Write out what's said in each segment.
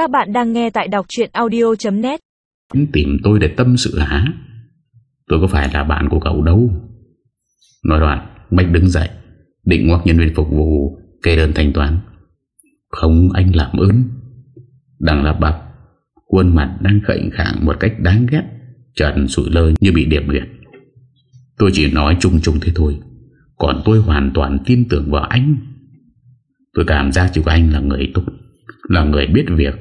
Các bạn đang nghe tại đọc chuyện audio.net Tìm tôi để tâm sự hả? Tôi có phải là bạn của cậu đâu? Nói đoạn, Bách đứng dậy, Định ngoắc nhân viên phục vụ kê đơn thanh toán. Không, anh làm ơn. Đang là bập Khuôn mặt đang khệnh khạng một cách đáng ghét, Trần sụi lơ như bị điểm liệt. Tôi chỉ nói chung chung thế thôi, Còn tôi hoàn toàn tin tưởng vào anh. Tôi cảm giác chú anh là người tốt, Là người biết việc.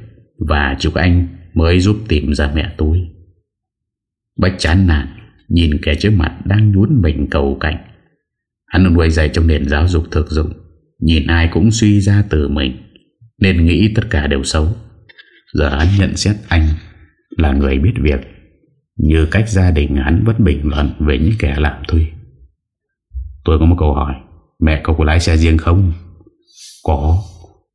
Và chú anh mới giúp tìm ra mẹ tôi. Bách chán nản Nhìn kẻ trước mặt đang nhún mình cầu cạnh, Hắn nuôi dạy trong nền giáo dục thực dụng Nhìn ai cũng suy ra từ mình Nên nghĩ tất cả đều xấu. Giờ hắn nhận xét anh Là người biết việc Như cách gia đình hắn vẫn bình luận Về những kẻ làm thuê. Tôi có một câu hỏi Mẹ cậu có lái xe riêng không? Có.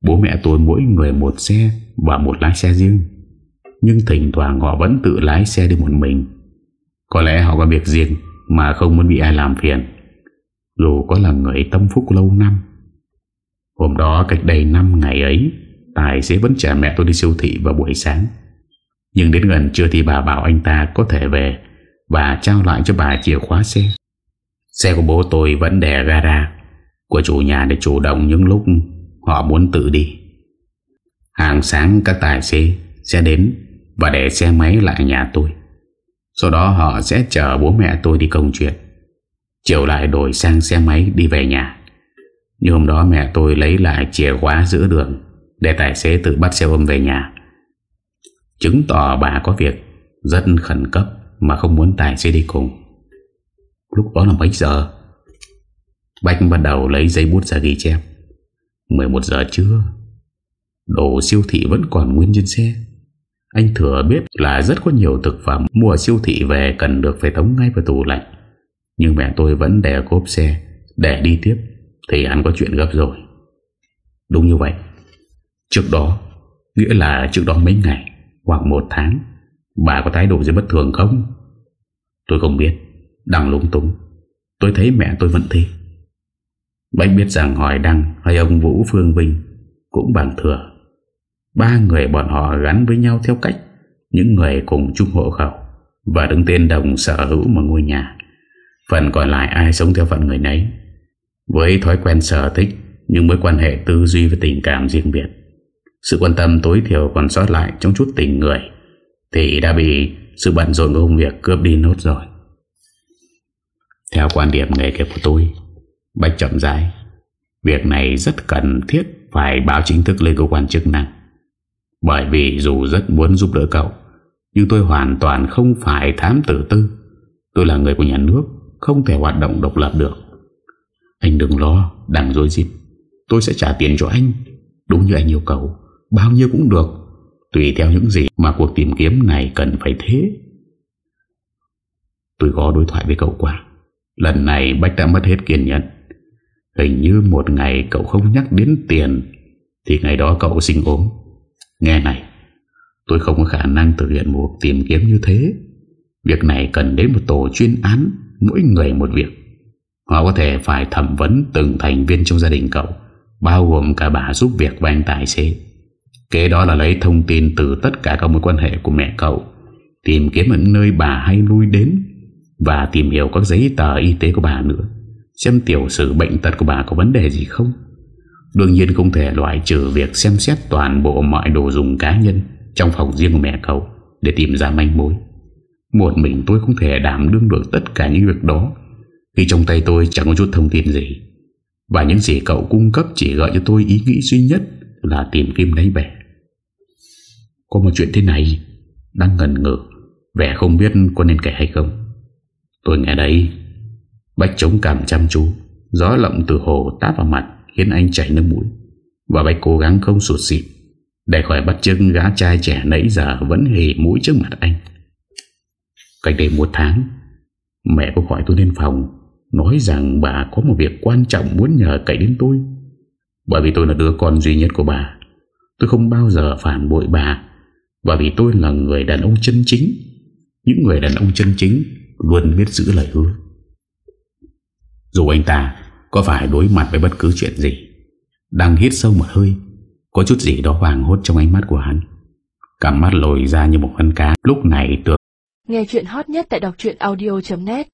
Bố mẹ tôi mỗi người một xe Và một lái xe riêng. Nhưng thỉnh thoảng họ vẫn tự lái xe đi một mình. Có lẽ họ có việc riêng Mà không muốn bị ai làm phiền. Dù có là người tâm phúc lâu năm. Hôm đó cách đây 5 ngày ấy, Tài xế vẫn chở mẹ tôi đi siêu thị vào buổi sáng. Nhưng đến gần trưa thì bà bảo anh ta có thể về Và trao lại cho bà chìa khóa xe. Xe của bố tôi vẫn để gara Của chủ nhà để chủ động những lúc họ muốn tự đi. Hàng sáng các tài xế sẽ đến Và để xe máy lại nhà tôi. Sau đó họ sẽ chở bố mẹ tôi đi công chuyện. Chiều lại đổi sang xe máy đi về nhà. Nhưng hôm đó mẹ tôi lấy lại chìa khóa giữa đường Để tài xế tự bắt xe ôm về nhà. Chứng tỏ bà có việc Rất khẩn cấp Mà không muốn tài xế đi cùng. Lúc đó là mấy giờ? Bách bắt đầu lấy giấy bút ra ghi chép. 11 giờ trưa, Đồ siêu thị vẫn còn nguyên trên xe. Anh thừa biết là rất có nhiều thực phẩm Mua siêu thị về cần được phải tống ngay vào tủ lạnh. Nhưng mẹ tôi vẫn để cốp xe Để đi tiếp, Thì anh có chuyện gấp rồi. Đúng như vậy. Trước đó, Nghĩa là trước đó mấy ngày Hoặc một tháng, Bà có thái độ gì bất thường không? Tôi không biết. Đang lúng túng. Tôi thấy mẹ tôi vẫn thế. Bách biết rằng hỏi Đăng hay ông Vũ Phương Vinh cũng bằng thừa. Ba người bọn họ gắn với nhau theo cách những người cùng chung hộ khẩu và đứng tên đồng sở hữu một ngôi nhà. Phần còn lại ai sống theo phận người nấy. Với thói quen sở thích nhưng mối quan hệ tư duy và tình cảm riêng biệt. Sự quan tâm tối thiểu còn sót lại trong chút tình người, thì đã bị sự bận rộn công việc cướp đi nốt rồi. Theo quan điểm nghề nghiệp của tôi Bạch chậm rãi. Việc này rất cần thiết, Phải báo chính thức lên cơ quan chức năng. Bởi vì dù rất muốn giúp đỡ cậu, Nhưng tôi hoàn toàn không phải thám tử tư. Tôi là người của nhà nước, Không thể hoạt động độc lập được. Anh đừng lo Đằng dối dịp Tôi sẽ trả tiền cho anh. Đúng như anh yêu cầu, Bao nhiêu cũng được. Tùy theo những gì mà cuộc tìm kiếm này cần phải thế. Tôi có đối thoại với cậu qua. Lần này Bách đã mất hết kiên nhẫn. Hình như một ngày cậu không nhắc đến tiền, Thì ngày đó cậu sinh ốm. Nghe này, Tôi không có khả năng thực hiện một tìm kiếm như thế. Việc này cần đến một tổ chuyên án, Mỗi người một việc. Họ có thể phải thẩm vấn từng thành viên trong gia đình cậu, Bao gồm cả bà giúp việc và anh tài xế. Kế đó là lấy thông tin từ tất cả các mối quan hệ của mẹ cậu, Tìm kiếm ở những nơi bà hay lui đến, Và tìm hiểu các giấy tờ y tế của bà nữa. Xem tiểu sử bệnh tật của bà có vấn đề gì không? Đương nhiên không thể loại trừ việc xem xét toàn bộ mọi đồ dùng cá nhân Trong phòng riêng của mẹ cậu Để tìm ra manh mối. Một mình tôi không thể đảm đương được tất cả những việc đó, Khi trong tay tôi chẳng có chút thông tin gì. Và những gì cậu cung cấp chỉ gợi cho tôi ý nghĩ duy nhất Là tìm kim đáy bẻ. Có một chuyện thế này Đang ngần ngừ, Vẻ không biết có nên kể hay không. Tôi nghe đây Bách chống cảm chăm chú, Gió lộng từ hồ táp vào mặt, Khiến anh chảy nước mũi. Và Bách cố gắng không sụt xịt, Để khỏi bắt chân gã trai trẻ nãy giờ Vẫn hề mũi trước mặt anh. Cách đây một tháng, Mẹ có gọi tôi lên phòng, Nói rằng bà có một việc quan trọng Muốn nhờ cậy đến tôi. Bởi vì tôi là đứa con duy nhất của bà, Tôi không bao giờ phản bội bà. Và vì tôi là người đàn ông chân chính, Những người đàn ông chân chính Luôn biết giữ lời hứa dù anh ta có phải đối mặt với bất cứ chuyện gì, Đang hít sâu một hơi, Có chút gì đó hoàng hốt trong ánh mắt của hắn. Cảm mắt lồi ra như một con cá. Lúc này tưởng Nghe chuyện hot nhất tại đọc audio.net